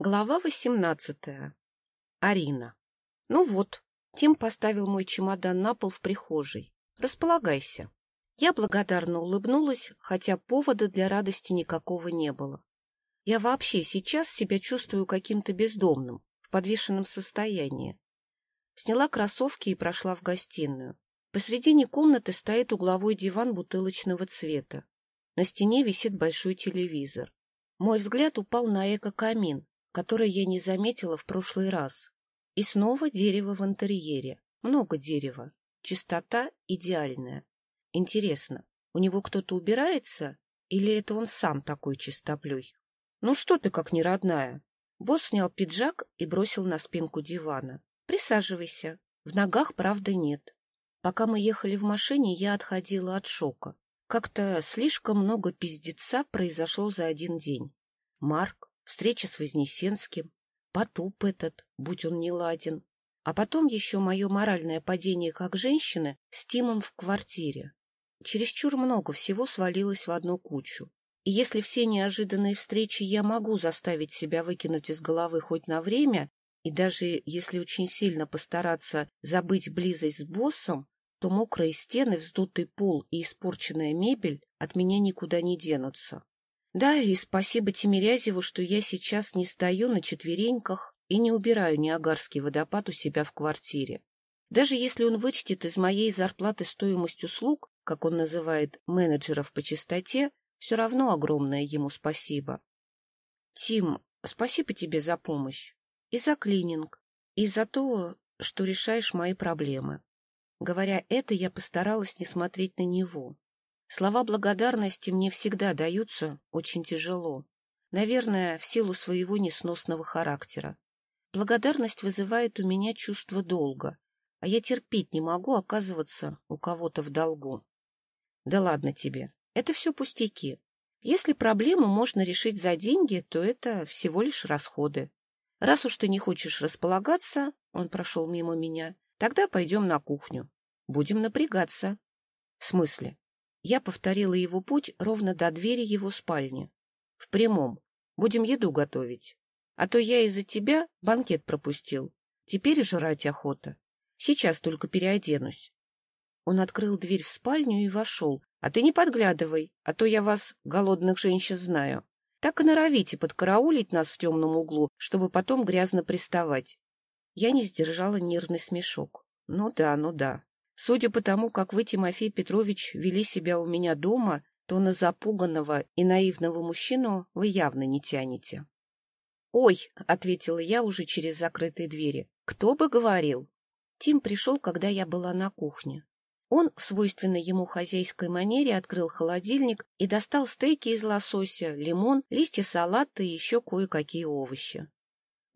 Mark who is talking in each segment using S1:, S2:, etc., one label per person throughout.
S1: Глава восемнадцатая. Арина. Ну вот, Тим поставил мой чемодан на пол в прихожей. Располагайся. Я благодарно улыбнулась, хотя повода для радости никакого не было. Я вообще сейчас себя чувствую каким-то бездомным, в подвешенном состоянии. Сняла кроссовки и прошла в гостиную. Посредине комнаты стоит угловой диван бутылочного цвета. На стене висит большой телевизор. Мой взгляд упал на эко-камин, которое я не заметила в прошлый раз. И снова дерево в интерьере. Много дерева. Чистота идеальная. Интересно, у него кто-то убирается? Или это он сам такой чистоплюй? Ну что ты как неродная? Босс снял пиджак и бросил на спинку дивана. Присаживайся. В ногах, правда, нет. Пока мы ехали в машине, я отходила от шока. Как-то слишком много пиздеца произошло за один день. Марк, встреча с Вознесенским, потуп этот, будь он не ладен, а потом еще мое моральное падение как женщины с Тимом в квартире. Чересчур много всего свалилось в одну кучу. И если все неожиданные встречи я могу заставить себя выкинуть из головы хоть на время, и даже если очень сильно постараться забыть близость с боссом, то мокрые стены, вздутый пол и испорченная мебель от меня никуда не денутся. Да, и спасибо Тимирязеву, что я сейчас не стою на четвереньках и не убираю Ниагарский водопад у себя в квартире. Даже если он вычтет из моей зарплаты стоимость услуг, как он называет менеджеров по чистоте, все равно огромное ему спасибо. Тим, спасибо тебе за помощь. И за клининг, и за то, что решаешь мои проблемы. Говоря это, я постаралась не смотреть на него. Слова благодарности мне всегда даются очень тяжело. Наверное, в силу своего несносного характера. Благодарность вызывает у меня чувство долга, а я терпеть не могу оказываться у кого-то в долгу. Да ладно тебе, это все пустяки. Если проблему можно решить за деньги, то это всего лишь расходы. Раз уж ты не хочешь располагаться, он прошел мимо меня, тогда пойдем на кухню. Будем напрягаться. В смысле? Я повторила его путь ровно до двери его спальни. В прямом. Будем еду готовить. А то я из-за тебя банкет пропустил. Теперь жрать охота. Сейчас только переоденусь. Он открыл дверь в спальню и вошел. А ты не подглядывай, а то я вас, голодных женщин, знаю. Так и норовите подкараулить нас в темном углу, чтобы потом грязно приставать. Я не сдержала нервный смешок. Ну да, ну да. Судя по тому, как вы, Тимофей Петрович, вели себя у меня дома, то на запуганного и наивного мужчину вы явно не тянете. — Ой, — ответила я уже через закрытые двери, — кто бы говорил? Тим пришел, когда я была на кухне. Он в свойственной ему хозяйской манере открыл холодильник и достал стейки из лосося, лимон, листья салата и еще кое-какие овощи. —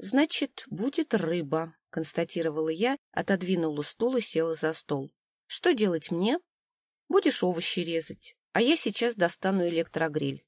S1: Значит, будет рыба, — констатировала я, отодвинула стул и села за стол. — Что делать мне? — Будешь овощи резать, а я сейчас достану электрогриль.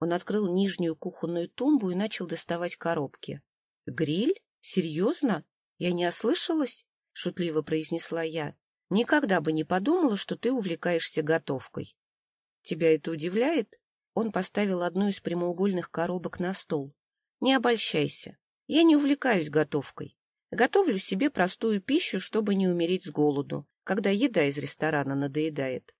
S1: Он открыл нижнюю кухонную тумбу и начал доставать коробки. — Гриль? Серьезно? Я не ослышалась? — шутливо произнесла я. — Никогда бы не подумала, что ты увлекаешься готовкой. — Тебя это удивляет? Он поставил одну из прямоугольных коробок на стол. — Не обольщайся. Я не увлекаюсь готовкой. Готовлю себе простую пищу, чтобы не умереть с голоду, когда еда из ресторана надоедает.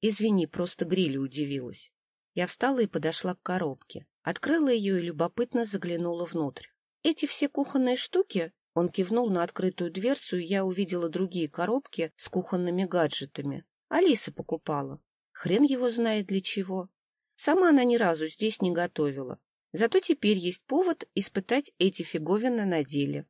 S1: Извини, просто грилю удивилась. Я встала и подошла к коробке. Открыла ее и любопытно заглянула внутрь. Эти все кухонные штуки... Он кивнул на открытую дверцу, и я увидела другие коробки с кухонными гаджетами. Алиса покупала. Хрен его знает для чего. Сама она ни разу здесь не готовила. Зато теперь есть повод испытать эти фиговины на деле.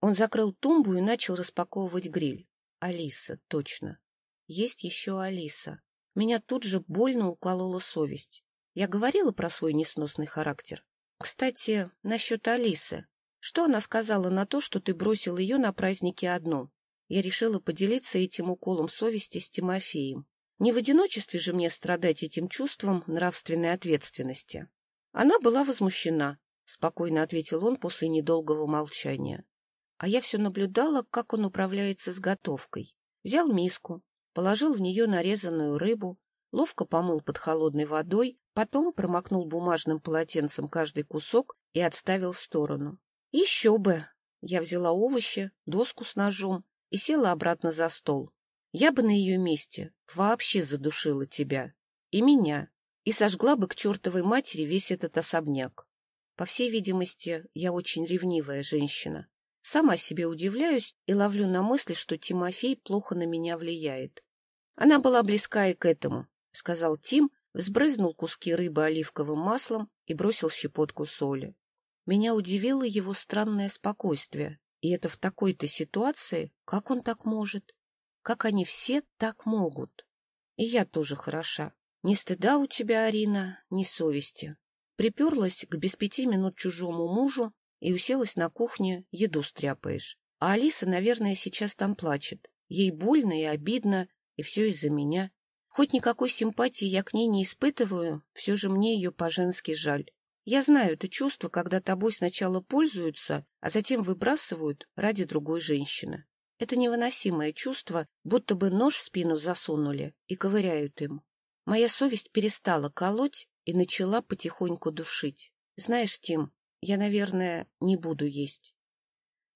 S1: Он закрыл тумбу и начал распаковывать гриль. Алиса, точно. Есть еще Алиса. Меня тут же больно уколола совесть. Я говорила про свой несносный характер. Кстати, насчет Алисы. Что она сказала на то, что ты бросил ее на празднике одну? Я решила поделиться этим уколом совести с Тимофеем. Не в одиночестве же мне страдать этим чувством нравственной ответственности. Она была возмущена, — спокойно ответил он после недолгого молчания а я все наблюдала, как он управляется с готовкой. Взял миску, положил в нее нарезанную рыбу, ловко помыл под холодной водой, потом промокнул бумажным полотенцем каждый кусок и отставил в сторону. Еще бы! Я взяла овощи, доску с ножом и села обратно за стол. Я бы на ее месте вообще задушила тебя. И меня. И сожгла бы к чертовой матери весь этот особняк. По всей видимости, я очень ревнивая женщина. Сама себе удивляюсь и ловлю на мысли, что Тимофей плохо на меня влияет. Она была близка и к этому, — сказал Тим, взбрызнул куски рыбы оливковым маслом и бросил щепотку соли. Меня удивило его странное спокойствие. И это в такой-то ситуации, как он так может? Как они все так могут? И я тоже хороша. Ни стыда у тебя, Арина, ни совести. Приперлась к без пяти минут чужому мужу и уселась на кухне, еду стряпаешь. А Алиса, наверное, сейчас там плачет. Ей больно и обидно, и все из-за меня. Хоть никакой симпатии я к ней не испытываю, все же мне ее по-женски жаль. Я знаю это чувство, когда тобой сначала пользуются, а затем выбрасывают ради другой женщины. Это невыносимое чувство, будто бы нож в спину засунули и ковыряют им. Моя совесть перестала колоть и начала потихоньку душить. Знаешь, Тим, я, наверное, не буду есть.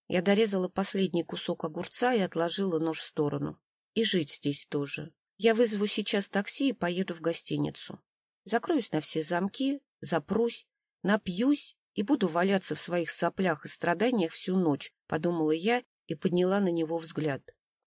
S1: Я дорезала последний кусок огурца и отложила нож в сторону. И жить здесь тоже. Я вызову сейчас такси и поеду в гостиницу. Закроюсь на все замки, запрусь, напьюсь и буду валяться в своих соплях и страданиях всю ночь, подумала я и подняла на него взгляд.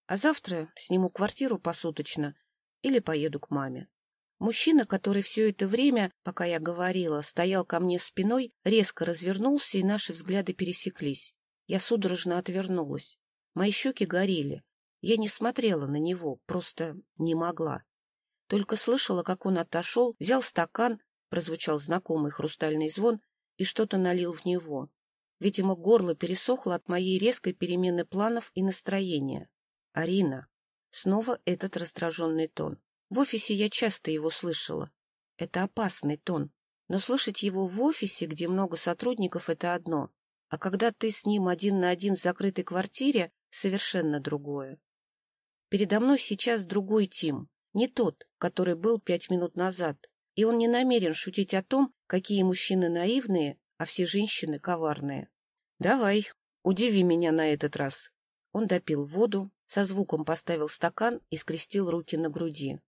S1: А завтра сниму квартиру посуточно или поеду к маме. Мужчина, который все это время, пока я говорила, стоял ко мне спиной, резко развернулся, и наши взгляды пересеклись. Я судорожно отвернулась. Мои щеки горели. Я не смотрела на него, просто не могла. Только слышала, как он отошел, взял стакан, прозвучал знакомый хрустальный звон, и что-то налил в него. Видимо, горло пересохло от моей резкой перемены планов и настроения. «Арина!» Снова этот раздраженный тон. В офисе я часто его слышала. Это опасный тон. Но слышать его в офисе, где много сотрудников, это одно. А когда ты с ним один на один в закрытой квартире, совершенно другое. Передо мной сейчас другой Тим, не тот, который был пять минут назад. И он не намерен шутить о том, какие мужчины наивные, а все женщины коварные. Давай, удиви меня на этот раз. Он допил воду, со звуком поставил стакан и скрестил руки на груди.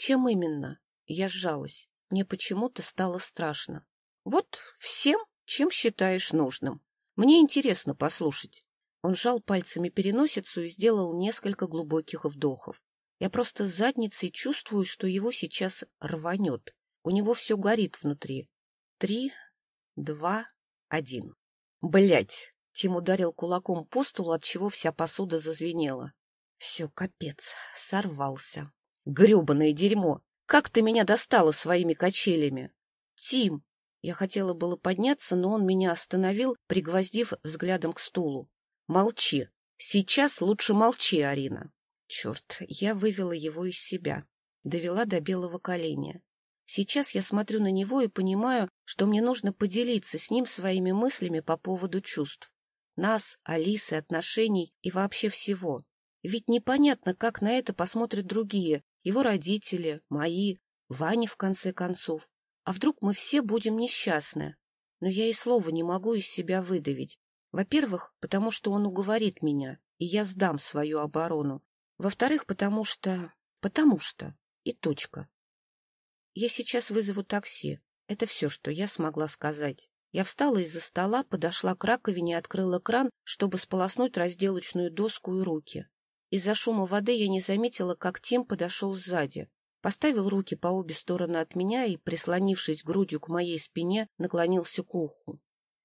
S1: Чем именно? Я сжалась. Мне почему-то стало страшно. Вот всем, чем считаешь нужным. Мне интересно послушать. Он сжал пальцами переносицу и сделал несколько глубоких вдохов. Я просто задницей чувствую, что его сейчас рванет. У него все горит внутри. Три, два, один. Блять! Тим ударил кулаком по столу, от чего вся посуда зазвенела. Все, капец, сорвался. Гребаное дерьмо! Как ты меня достала своими качелями? Тим! Я хотела было подняться, но он меня остановил, пригвоздив взглядом к стулу. Молчи. Сейчас лучше молчи, Арина. Черт, я вывела его из себя. Довела до белого коленя. Сейчас я смотрю на него и понимаю, что мне нужно поделиться с ним своими мыслями по поводу чувств. Нас, Алисы, отношений и вообще всего. Ведь непонятно, как на это посмотрят другие, его родители, мои, Ваня, в конце концов. А вдруг мы все будем несчастны? Но я и слова не могу из себя выдавить. Во-первых, потому что он уговорит меня, и я сдам свою оборону. Во-вторых, потому что... Потому что. И точка. Я сейчас вызову такси. Это все, что я смогла сказать. Я встала из-за стола, подошла к раковине и открыла кран, чтобы сполоснуть разделочную доску и руки. Из-за шума воды я не заметила, как Тим подошел сзади. Поставил руки по обе стороны от меня и, прислонившись грудью к моей спине, наклонился к уху.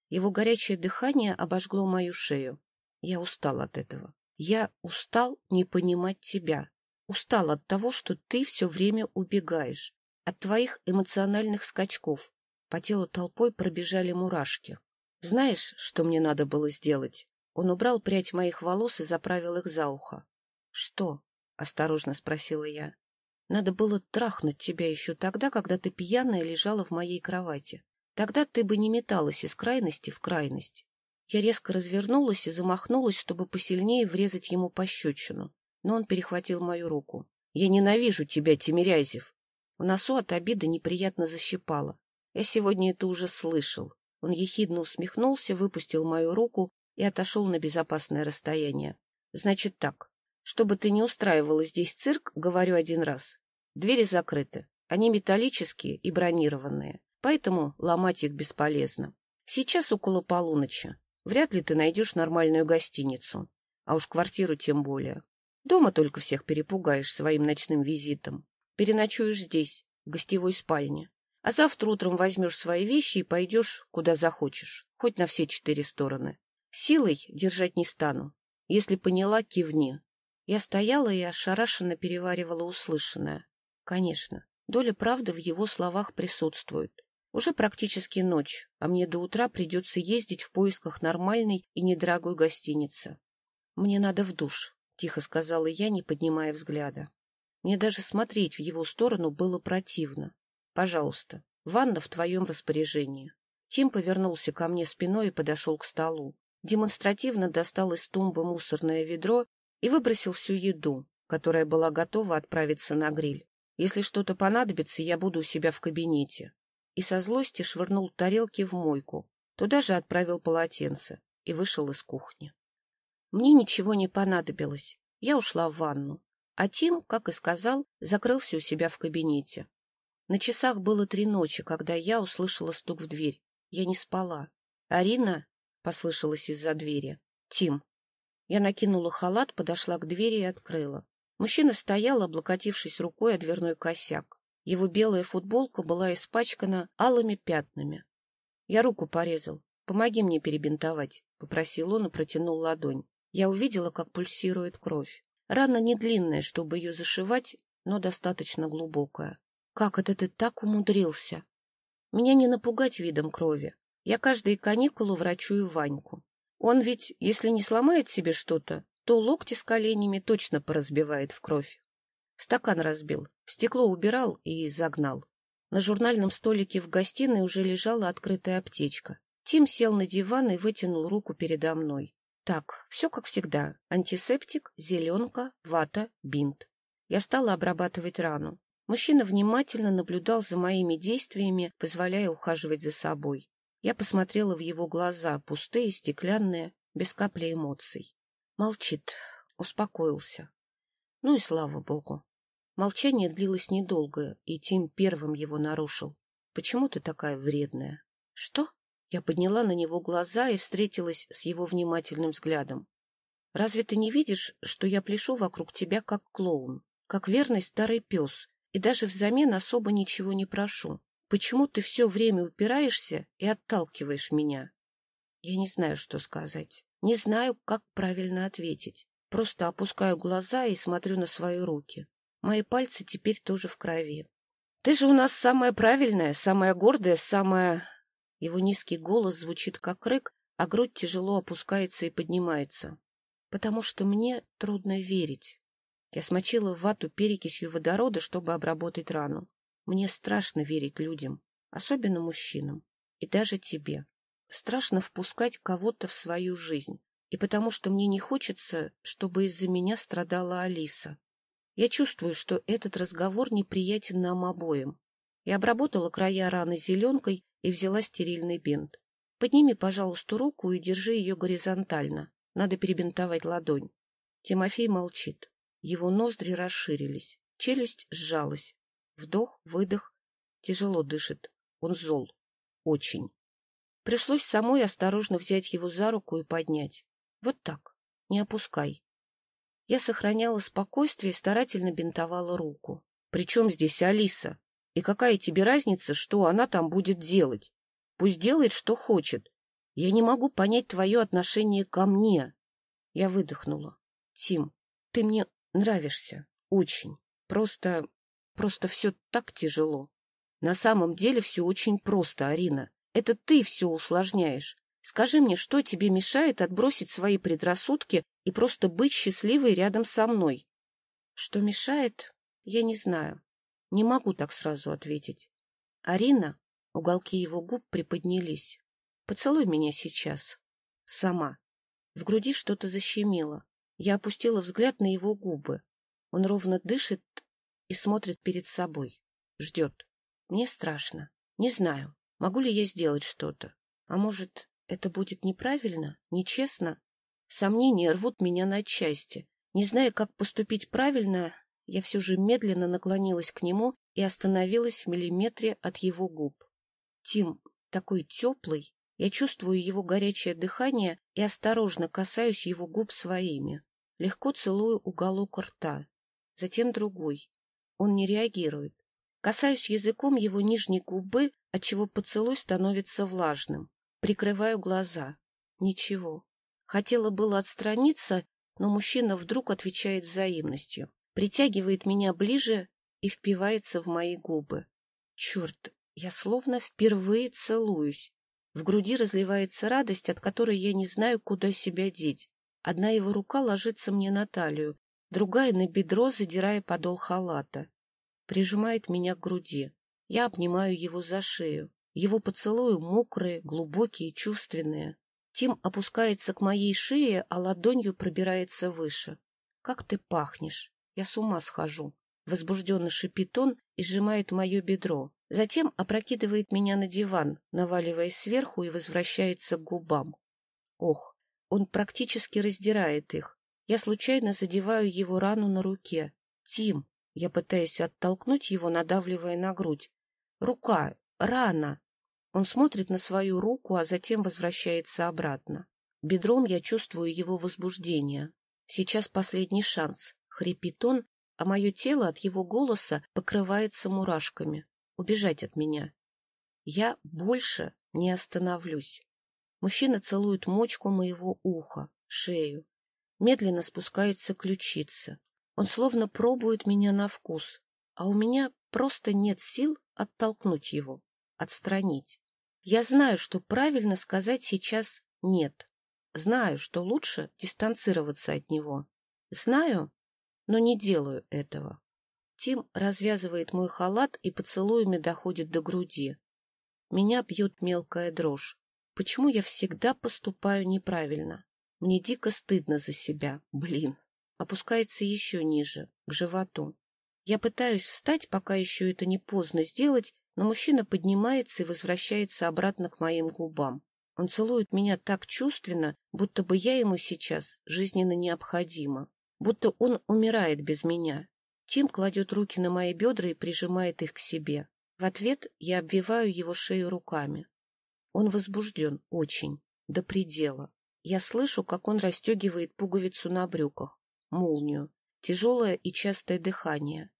S1: Его горячее дыхание обожгло мою шею. Я устал от этого. Я устал не понимать тебя. Устал от того, что ты все время убегаешь. От твоих эмоциональных скачков. По телу толпой пробежали мурашки. Знаешь, что мне надо было сделать? Он убрал прядь моих волос и заправил их за ухо. «Что?» — осторожно спросила я. «Надо было трахнуть тебя еще тогда, когда ты пьяная лежала в моей кровати. Тогда ты бы не металась из крайности в крайность». Я резко развернулась и замахнулась, чтобы посильнее врезать ему пощечину. Но он перехватил мою руку. «Я ненавижу тебя, Тимирязев!» В носу от обиды неприятно защипало. Я сегодня это уже слышал. Он ехидно усмехнулся, выпустил мою руку и отошел на безопасное расстояние. Значит так, чтобы ты не устраивала здесь цирк, говорю один раз. Двери закрыты. Они металлические и бронированные, поэтому ломать их бесполезно. Сейчас около полуночи. Вряд ли ты найдешь нормальную гостиницу. А уж квартиру тем более. Дома только всех перепугаешь своим ночным визитом. Переночуешь здесь, в гостевой спальне. А завтра утром возьмешь свои вещи и пойдешь, куда захочешь, хоть на все четыре стороны. Силой держать не стану. Если поняла, кивни. Я стояла и ошарашенно переваривала услышанное. Конечно, доля правды в его словах присутствует. Уже практически ночь, а мне до утра придется ездить в поисках нормальной и недорогой гостиницы. — Мне надо в душ, — тихо сказала я, не поднимая взгляда. Мне даже смотреть в его сторону было противно. Пожалуйста, ванна в твоем распоряжении. Тим повернулся ко мне спиной и подошел к столу. Демонстративно достал из тумбы мусорное ведро и выбросил всю еду, которая была готова отправиться на гриль. Если что-то понадобится, я буду у себя в кабинете. И со злости швырнул тарелки в мойку. Туда же отправил полотенце и вышел из кухни. Мне ничего не понадобилось. Я ушла в ванну. А Тим, как и сказал, закрылся у себя в кабинете. На часах было три ночи, когда я услышала стук в дверь. Я не спала. «Арина?» — послышалась из-за двери. «Тим». Я накинула халат, подошла к двери и открыла. Мужчина стоял, облокотившись рукой о дверной косяк. Его белая футболка была испачкана алыми пятнами. «Я руку порезал. Помоги мне перебинтовать», — попросил он и протянул ладонь. Я увидела, как пульсирует кровь. Рана не длинная, чтобы ее зашивать, но достаточно глубокая. Как это ты так умудрился? Меня не напугать видом крови. Я каждые каникулы врачую Ваньку. Он ведь, если не сломает себе что-то, то локти с коленями точно поразбивает в кровь. Стакан разбил, стекло убирал и загнал. На журнальном столике в гостиной уже лежала открытая аптечка. Тим сел на диван и вытянул руку передо мной. Так, все как всегда. Антисептик, зеленка, вата, бинт. Я стала обрабатывать рану. Мужчина внимательно наблюдал за моими действиями, позволяя ухаживать за собой. Я посмотрела в его глаза, пустые, стеклянные, без капли эмоций. Молчит, успокоился. Ну и слава богу. Молчание длилось недолго, и Тим первым его нарушил. «Почему ты такая вредная?» «Что?» Я подняла на него глаза и встретилась с его внимательным взглядом. «Разве ты не видишь, что я пляшу вокруг тебя как клоун, как верный старый пес, и даже взамен особо ничего не прошу. Почему ты все время упираешься и отталкиваешь меня? Я не знаю, что сказать. Не знаю, как правильно ответить. Просто опускаю глаза и смотрю на свои руки. Мои пальцы теперь тоже в крови. Ты же у нас самая правильная, самая гордая, самая... Его низкий голос звучит как рык, а грудь тяжело опускается и поднимается. Потому что мне трудно верить. Я смочила вату перекисью водорода, чтобы обработать рану. Мне страшно верить людям, особенно мужчинам, и даже тебе. Страшно впускать кого-то в свою жизнь, и потому что мне не хочется, чтобы из-за меня страдала Алиса. Я чувствую, что этот разговор неприятен нам обоим. Я обработала края раны зеленкой и взяла стерильный бинт. Подними, пожалуйста, руку и держи ее горизонтально. Надо перебинтовать ладонь. Тимофей молчит. Его ноздри расширились, челюсть сжалась. Вдох, выдох. Тяжело дышит. Он зол. Очень. Пришлось самой осторожно взять его за руку и поднять. Вот так. Не опускай. Я сохраняла спокойствие и старательно бинтовала руку. Причем здесь Алиса? И какая тебе разница, что она там будет делать? Пусть делает, что хочет. Я не могу понять твое отношение ко мне. Я выдохнула. Тим, ты мне Нравишься. Очень. Просто... просто все так тяжело. На самом деле все очень просто, Арина. Это ты все усложняешь. Скажи мне, что тебе мешает отбросить свои предрассудки и просто быть счастливой рядом со мной? Что мешает, я не знаю. Не могу так сразу ответить. Арина, уголки его губ приподнялись. Поцелуй меня сейчас. Сама. В груди что-то защемило. Я опустила взгляд на его губы. Он ровно дышит и смотрит перед собой. Ждет. Мне страшно. Не знаю, могу ли я сделать что-то. А может, это будет неправильно, нечестно? Сомнения рвут меня на части. Не зная, как поступить правильно, я все же медленно наклонилась к нему и остановилась в миллиметре от его губ. Тим такой теплый, я чувствую его горячее дыхание и осторожно касаюсь его губ своими. Легко целую уголок рта, затем другой. Он не реагирует. Касаюсь языком его нижней губы, отчего поцелуй становится влажным. Прикрываю глаза. Ничего. Хотела было отстраниться, но мужчина вдруг отвечает взаимностью, притягивает меня ближе и впивается в мои губы. Черт, я словно впервые целуюсь. В груди разливается радость, от которой я не знаю, куда себя деть. Одна его рука ложится мне на талию, другая — на бедро, задирая подол халата. Прижимает меня к груди. Я обнимаю его за шею. Его поцелуи мокрые, глубокие, чувственные. Тим опускается к моей шее, а ладонью пробирается выше. «Как ты пахнешь! Я с ума схожу!» Возбужденно шипит он и сжимает мое бедро. Затем опрокидывает меня на диван, наваливаясь сверху и возвращается к губам. Ох, он практически раздирает их. Я случайно задеваю его рану на руке. «Тим!» Я пытаюсь оттолкнуть его, надавливая на грудь. «Рука! Рана!» Он смотрит на свою руку, а затем возвращается обратно. Бедром я чувствую его возбуждение. Сейчас последний шанс. Хрипит он, а мое тело от его голоса покрывается мурашками. Убежать от меня. Я больше не остановлюсь. Мужчина целует мочку моего уха, шею. Медленно спускается ключица. Он словно пробует меня на вкус, а у меня просто нет сил оттолкнуть его, отстранить. Я знаю, что правильно сказать сейчас «нет». Знаю, что лучше дистанцироваться от него. Знаю, но не делаю этого. Тим развязывает мой халат и поцелуями доходит до груди. Меня бьет мелкая дрожь. Почему я всегда поступаю неправильно? Мне дико стыдно за себя. Блин. Опускается еще ниже, к животу. Я пытаюсь встать, пока еще это не поздно сделать, но мужчина поднимается и возвращается обратно к моим губам. Он целует меня так чувственно, будто бы я ему сейчас жизненно необходима, будто он умирает без меня. Тим кладет руки на мои бедра и прижимает их к себе. В ответ я обвиваю его шею руками. Он возбужден очень, до предела. Я слышу, как он расстегивает пуговицу на брюках, молнию, тяжелое и частое дыхание.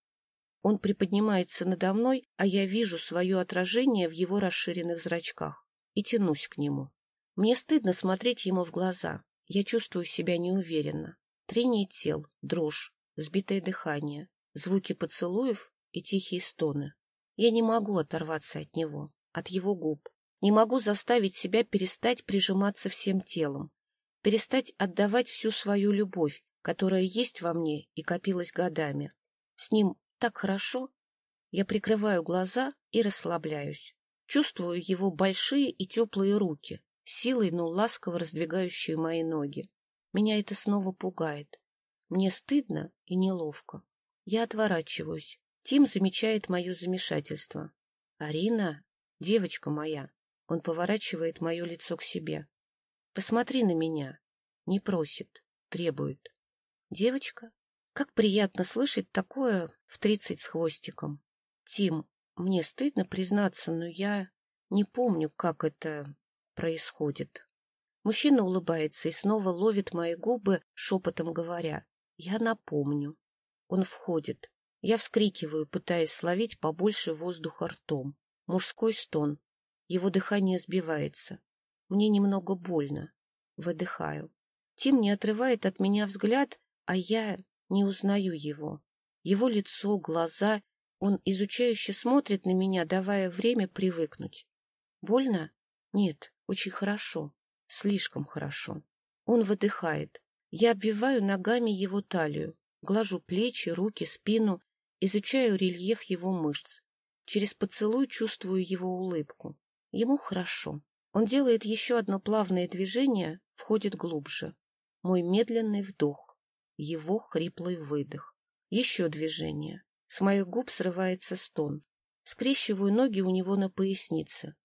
S1: Он приподнимается надо мной, а я вижу свое отражение в его расширенных зрачках и тянусь к нему. Мне стыдно смотреть ему в глаза. Я чувствую себя неуверенно. Трение тел, дрожь, сбитое дыхание, звуки поцелуев и тихие стоны. Я не могу оторваться от него, от его губ. Не могу заставить себя перестать прижиматься всем телом, перестать отдавать всю свою любовь, которая есть во мне и копилась годами. С ним так хорошо. Я прикрываю глаза и расслабляюсь. Чувствую его большие и теплые руки, силой, но ласково раздвигающие мои ноги. Меня это снова пугает. Мне стыдно и неловко. Я отворачиваюсь. Тим замечает мое замешательство. «Арина, девочка моя!» Он поворачивает мое лицо к себе. «Посмотри на меня!» Не просит, требует. «Девочка?» Как приятно слышать такое в тридцать с хвостиком. Тим, мне стыдно признаться, но я не помню, как это происходит. Мужчина улыбается и снова ловит мои губы, шепотом говоря. Я напомню. Он входит. Я вскрикиваю, пытаясь словить побольше воздуха ртом. Мужской стон. Его дыхание сбивается. Мне немного больно. Выдыхаю. Тим не отрывает от меня взгляд, а я не узнаю его. Его лицо, глаза. Он изучающе смотрит на меня, давая время привыкнуть. Больно? Нет, очень хорошо. Слишком хорошо. Он выдыхает. Я обвиваю ногами его талию, глажу плечи, руки, спину, изучаю рельеф его мышц. Через поцелуй чувствую его улыбку. Ему хорошо. Он делает еще одно плавное движение, входит глубже. Мой медленный вдох его хриплый выдох. Еще движение. С моих губ срывается стон. Скрещиваю ноги у него на пояснице.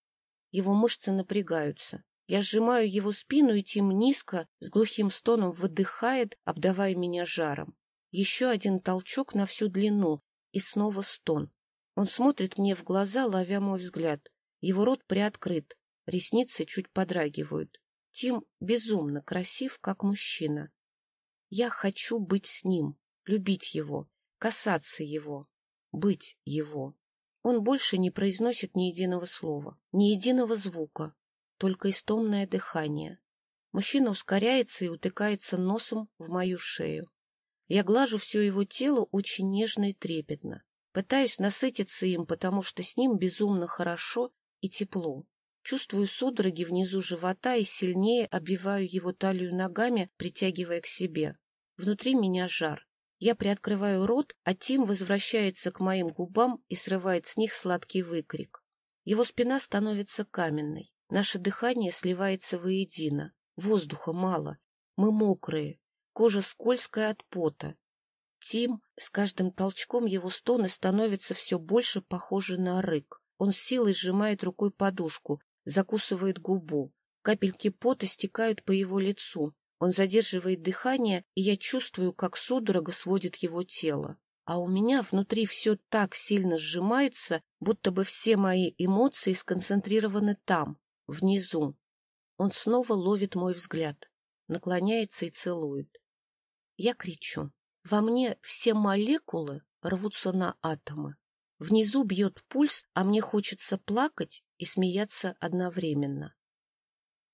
S1: Его мышцы напрягаются. Я сжимаю его спину, и Тим низко, с глухим стоном выдыхает, обдавая меня жаром. Еще один толчок на всю длину, и снова стон. Он смотрит мне в глаза, ловя мой взгляд. Его рот приоткрыт, ресницы чуть подрагивают. Тим безумно красив, как мужчина. Я хочу быть с ним, любить его, касаться его, быть его. Он больше не произносит ни единого слова, ни единого звука, только истомное дыхание. Мужчина ускоряется и утыкается носом в мою шею. Я глажу все его тело очень нежно и трепетно. Пытаюсь насытиться им, потому что с ним безумно хорошо и тепло. Чувствую судороги внизу живота и сильнее обвиваю его талию ногами, притягивая к себе. Внутри меня жар. Я приоткрываю рот, а Тим возвращается к моим губам и срывает с них сладкий выкрик. Его спина становится каменной. Наше дыхание сливается воедино. Воздуха мало. Мы мокрые. Кожа скользкая от пота. Тим, с каждым толчком его стоны становятся все больше похожи на рык. Он силой сжимает рукой подушку, закусывает губу. Капельки пота стекают по его лицу. Он задерживает дыхание, и я чувствую, как судорога сводит его тело. А у меня внутри все так сильно сжимается, будто бы все мои эмоции сконцентрированы там, внизу. Он снова ловит мой взгляд, наклоняется и целует. Я кричу. Во мне все молекулы рвутся на атомы. Внизу бьет пульс, а мне хочется плакать и смеяться одновременно.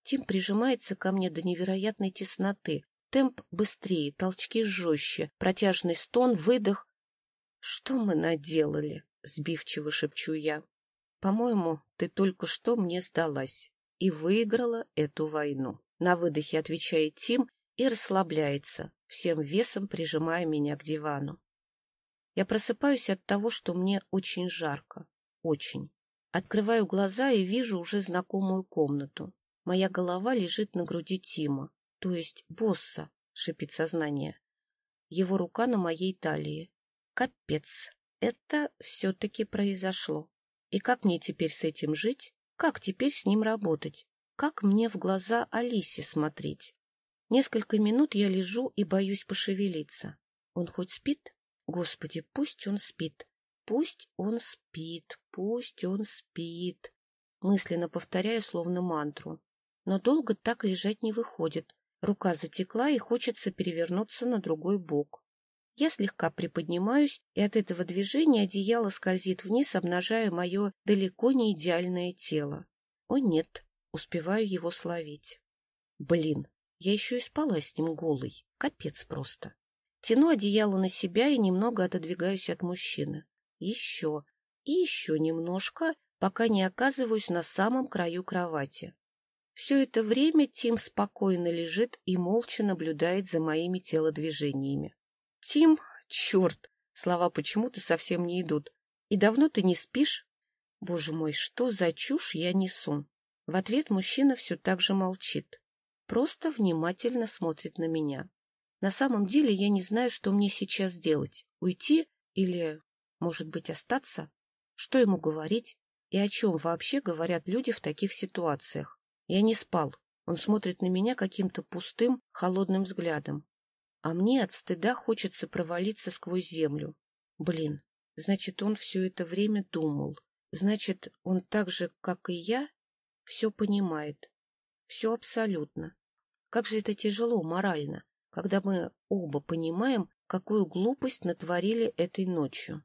S1: Тим прижимается ко мне до невероятной тесноты. Темп быстрее, толчки жестче, протяжный стон, выдох. — Что мы наделали? — сбивчиво шепчу я. — По-моему, ты только что мне сдалась и выиграла эту войну. На выдохе отвечает Тим и расслабляется, всем весом прижимая меня к дивану. Я просыпаюсь от того, что мне очень жарко. Очень. Открываю глаза и вижу уже знакомую комнату. Моя голова лежит на груди Тима, то есть босса, шипит сознание. Его рука на моей талии. Капец, это все-таки произошло. И как мне теперь с этим жить? Как теперь с ним работать? Как мне в глаза Алисе смотреть? Несколько минут я лежу и боюсь пошевелиться. Он хоть спит? Господи, пусть он спит. Пусть он спит, пусть он спит. Мысленно повторяю словно мантру. Но долго так лежать не выходит. Рука затекла и хочется перевернуться на другой бок. Я слегка приподнимаюсь, и от этого движения одеяло скользит вниз, обнажая мое далеко не идеальное тело. О нет, успеваю его словить. Блин, я еще и спала с ним голой. Капец просто. Тяну одеяло на себя и немного отодвигаюсь от мужчины. Еще и еще немножко, пока не оказываюсь на самом краю кровати. Все это время Тим спокойно лежит и молча наблюдает за моими телодвижениями. — Тим, черт! Слова почему-то совсем не идут. И давно ты не спишь? Боже мой, что за чушь я несу? В ответ мужчина все так же молчит просто внимательно смотрит на меня. На самом деле я не знаю, что мне сейчас делать. Уйти или, может быть, остаться? Что ему говорить? И о чем вообще говорят люди в таких ситуациях? Я не спал. Он смотрит на меня каким-то пустым, холодным взглядом. А мне от стыда хочется провалиться сквозь землю. Блин, значит, он все это время думал. Значит, он так же, как и я, все понимает. Все абсолютно. Как же это тяжело морально, когда мы оба понимаем, какую глупость натворили этой ночью.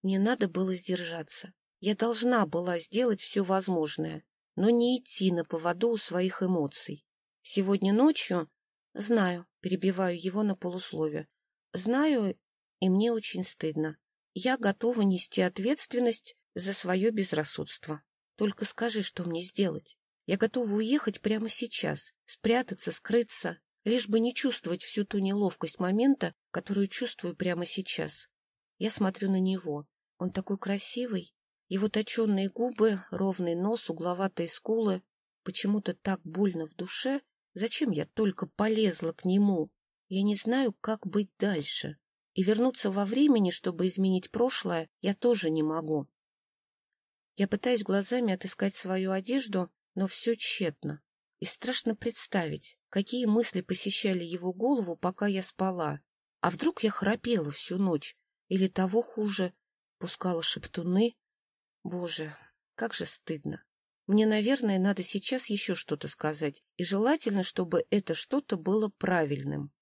S1: Мне надо было сдержаться. Я должна была сделать все возможное, но не идти на поводу у своих эмоций. Сегодня ночью... Знаю, перебиваю его на полусловие. Знаю, и мне очень стыдно. Я готова нести ответственность за свое безрассудство. Только скажи, что мне сделать. Я готова уехать прямо сейчас, спрятаться, скрыться, лишь бы не чувствовать всю ту неловкость момента, которую чувствую прямо сейчас. Я смотрю на него. Он такой красивый. Его точенные губы, ровный нос, угловатые скулы. Почему-то так больно в душе. Зачем я только полезла к нему? Я не знаю, как быть дальше. И вернуться во времени, чтобы изменить прошлое, я тоже не могу. Я пытаюсь глазами отыскать свою одежду, но все тщетно. И страшно представить, какие мысли посещали его голову, пока я спала. А вдруг я храпела всю ночь? Или того хуже, пускала шептуны? Боже, как же стыдно. Мне, наверное, надо сейчас еще что-то сказать, и желательно, чтобы это что-то было правильным.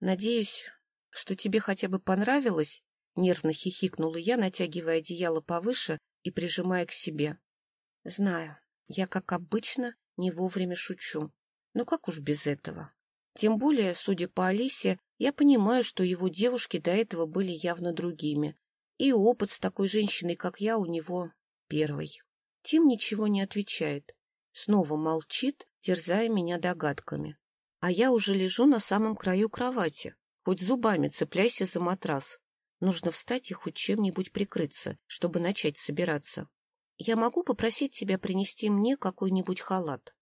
S1: Надеюсь, что тебе хотя бы понравилось, — нервно хихикнула я, натягивая одеяло повыше и прижимая к себе. Знаю, я, как обычно, не вовремя шучу. Но как уж без этого? Тем более, судя по Алисе, я понимаю, что его девушки до этого были явно другими. И опыт с такой женщиной, как я, у него первый. Тим ничего не отвечает. Снова молчит, терзая меня догадками. А я уже лежу на самом краю кровати. Хоть зубами цепляйся за матрас. Нужно встать и хоть чем-нибудь прикрыться, чтобы начать собираться. Я могу попросить тебя принести мне какой-нибудь халат?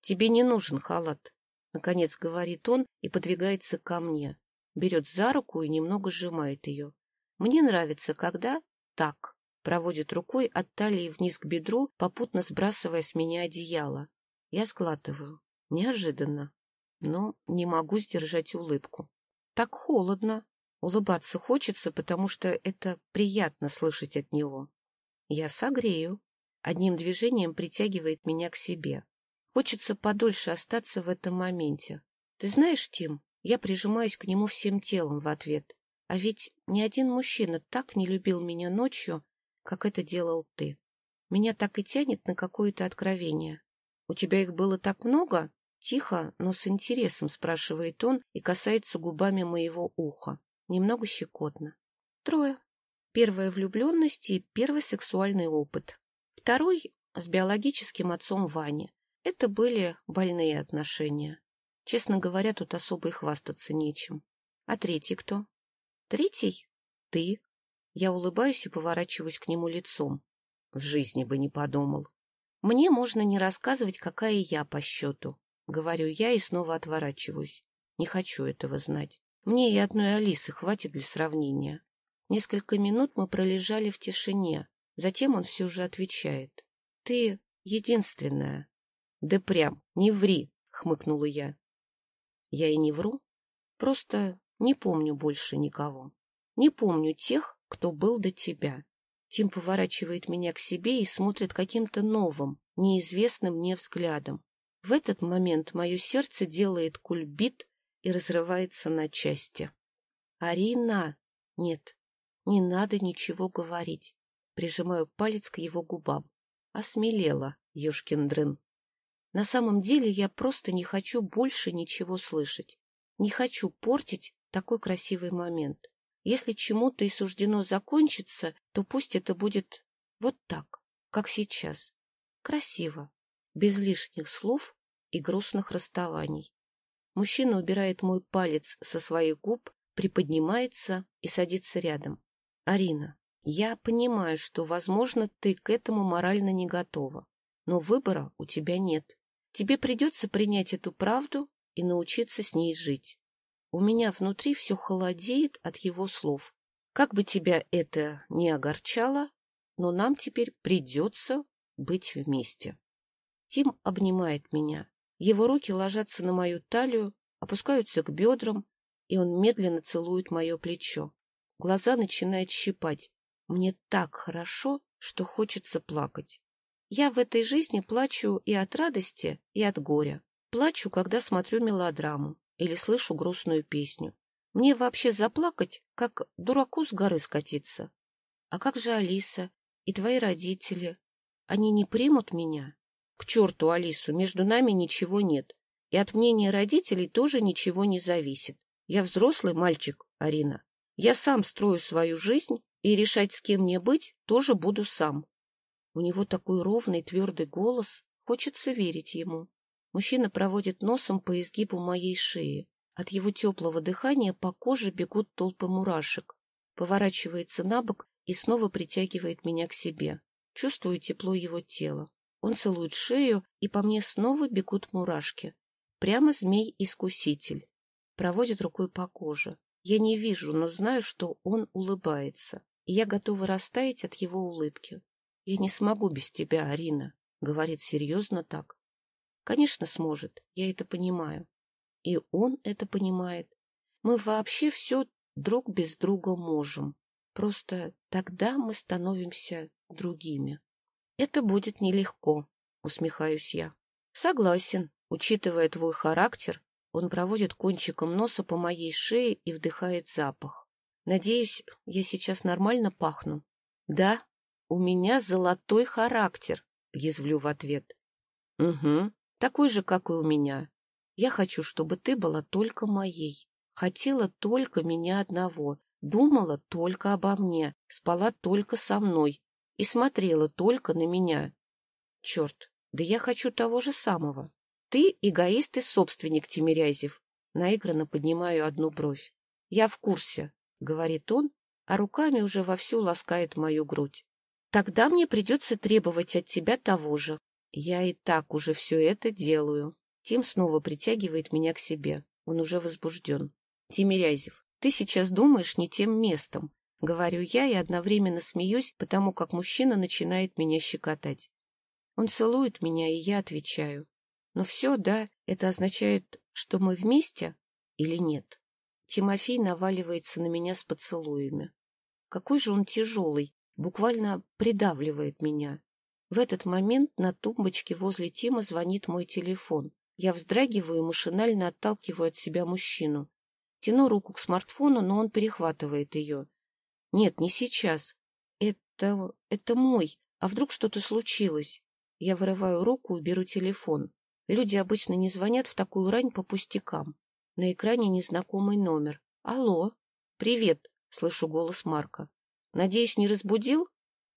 S1: Тебе не нужен халат. Наконец говорит он и подвигается ко мне. Берет за руку и немного сжимает ее. Мне нравится, когда так. Проводит рукой от талии вниз к бедру, попутно сбрасывая с меня одеяло. Я сглатываю. Неожиданно. Но не могу сдержать улыбку. Так холодно. Улыбаться хочется, потому что это приятно слышать от него. Я согрею. Одним движением притягивает меня к себе. Хочется подольше остаться в этом моменте. Ты знаешь, Тим, я прижимаюсь к нему всем телом в ответ. А ведь ни один мужчина так не любил меня ночью, как это делал ты. Меня так и тянет на какое-то откровение. У тебя их было так много? Тихо, но с интересом спрашивает он и касается губами моего уха. Немного щекотно. Трое. Первая влюбленность и первый сексуальный опыт. Второй с биологическим отцом Вани. Это были больные отношения. Честно говоря, тут особо и хвастаться нечем. А третий кто? Третий? Ты. Я улыбаюсь и поворачиваюсь к нему лицом. В жизни бы не подумал. Мне можно не рассказывать, какая я по счету. Говорю я и снова отворачиваюсь. Не хочу этого знать. Мне и одной Алисы хватит для сравнения. Несколько минут мы пролежали в тишине. Затем он все же отвечает. — Ты единственная. — Да прям, не ври, — хмыкнула я. — Я и не вру. Просто не помню больше никого. Не помню тех, кто был до тебя. Тим поворачивает меня к себе и смотрит каким-то новым, неизвестным мне взглядом. В этот момент мое сердце делает кульбит и разрывается на части. «Арина!» «Нет, не надо ничего говорить». Прижимаю палец к его губам. Осмелела, ёшкин дрын. На самом деле я просто не хочу больше ничего слышать. Не хочу портить такой красивый момент. Если чему-то и суждено закончиться, то пусть это будет вот так, как сейчас. Красиво, без лишних слов и грустных расставаний. Мужчина убирает мой палец со своих губ, приподнимается и садится рядом. «Арина, я понимаю, что, возможно, ты к этому морально не готова, но выбора у тебя нет. Тебе придется принять эту правду и научиться с ней жить. У меня внутри все холодеет от его слов. Как бы тебя это ни огорчало, но нам теперь придется быть вместе. Тим обнимает меня, его руки ложатся на мою талию, опускаются к бедрам, и он медленно целует мое плечо. Глаза начинают щипать. Мне так хорошо, что хочется плакать. Я в этой жизни плачу и от радости, и от горя. Плачу, когда смотрю мелодраму или слышу грустную песню. Мне вообще заплакать, как дураку с горы скатиться. А как же Алиса и твои родители? Они не примут меня? К черту Алису, между нами ничего нет. И от мнения родителей тоже ничего не зависит. Я взрослый мальчик, Арина. Я сам строю свою жизнь, и решать, с кем мне быть, тоже буду сам. У него такой ровный, твердый голос, хочется верить ему. Мужчина проводит носом по изгибу моей шеи. От его теплого дыхания по коже бегут толпы мурашек. Поворачивается на бок и снова притягивает меня к себе. Чувствую тепло его тела. Он целует шею, и по мне снова бегут мурашки. Прямо змей-искуситель. Проводит рукой по коже. Я не вижу, но знаю, что он улыбается, и я готова растаять от его улыбки. Я не смогу без тебя, Арина, — говорит серьезно так. Конечно, сможет, я это понимаю. И он это понимает. Мы вообще все друг без друга можем. Просто тогда мы становимся другими. Это будет нелегко, усмехаюсь я. Согласен, учитывая твой характер, он проводит кончиком носа по моей шее и вдыхает запах. Надеюсь, я сейчас нормально пахну. Да, у меня золотой характер, язвлю в ответ. Угу, такой же, как и у меня. Я хочу, чтобы ты была только моей. Хотела только меня одного, думала только обо мне, спала только со мной и смотрела только на меня. Черт, да я хочу того же самого. Ты эгоист и собственник, Тимирязев. Наигранно поднимаю одну бровь. Я в курсе, — говорит он, а руками уже вовсю ласкает мою грудь. Тогда мне придется требовать от тебя того же. Я и так уже все это делаю. Тим снова притягивает меня к себе. Он уже возбужден. Тимирязев, ты сейчас думаешь не тем местом. Говорю я и одновременно смеюсь, потому как мужчина начинает меня щекотать. Он целует меня, и я отвечаю. Но все, да, это означает, что мы вместе или нет? Тимофей наваливается на меня с поцелуями. Какой же он тяжелый, буквально придавливает меня. В этот момент на тумбочке возле Тима звонит мой телефон. Я вздрагиваю и машинально отталкиваю от себя мужчину. Тяну руку к смартфону, но он перехватывает ее. Нет, не сейчас. Это... это мой. А вдруг что-то случилось? Я вырываю руку и беру телефон. Люди обычно не звонят в такую рань по пустякам. На экране незнакомый номер. «Алло!» «Привет!» — слышу голос Марка. «Надеюсь, не разбудил?»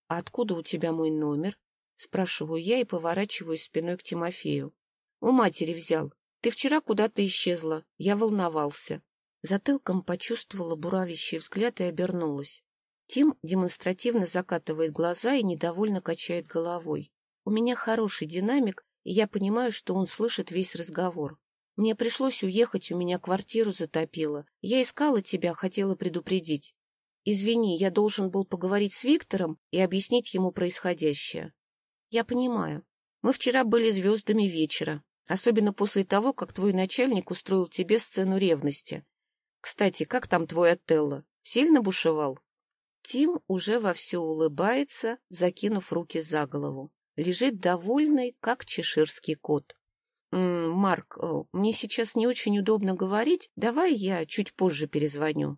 S1: «А откуда у тебя мой номер?» Спрашиваю я и поворачиваюсь спиной к Тимофею. «У матери взял. Ты вчера куда-то исчезла. Я волновался». Затылком почувствовала буравящий взгляд и обернулась. Тим демонстративно закатывает глаза и недовольно качает головой. У меня хороший динамик, и я понимаю, что он слышит весь разговор. Мне пришлось уехать, у меня квартиру затопило. Я искала тебя, хотела предупредить. Извини, я должен был поговорить с Виктором и объяснить ему происходящее. Я понимаю. Мы вчера были звездами вечера, особенно после того, как твой начальник устроил тебе сцену ревности. Кстати, как там твой Отелло? Сильно бушевал? Тим уже вовсю улыбается, закинув руки за голову. Лежит довольный, как чеширский кот. «Марк, э, мне сейчас не очень удобно говорить. Давай я чуть позже перезвоню».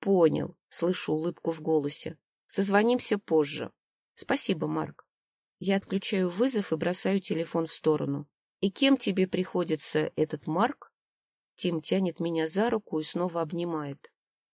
S1: «Понял», — слышу улыбку в голосе. «Созвонимся позже». «Спасибо, Марк». Я отключаю вызов и бросаю телефон в сторону. «И кем тебе приходится этот Марк?» Тим тянет меня за руку и снова обнимает.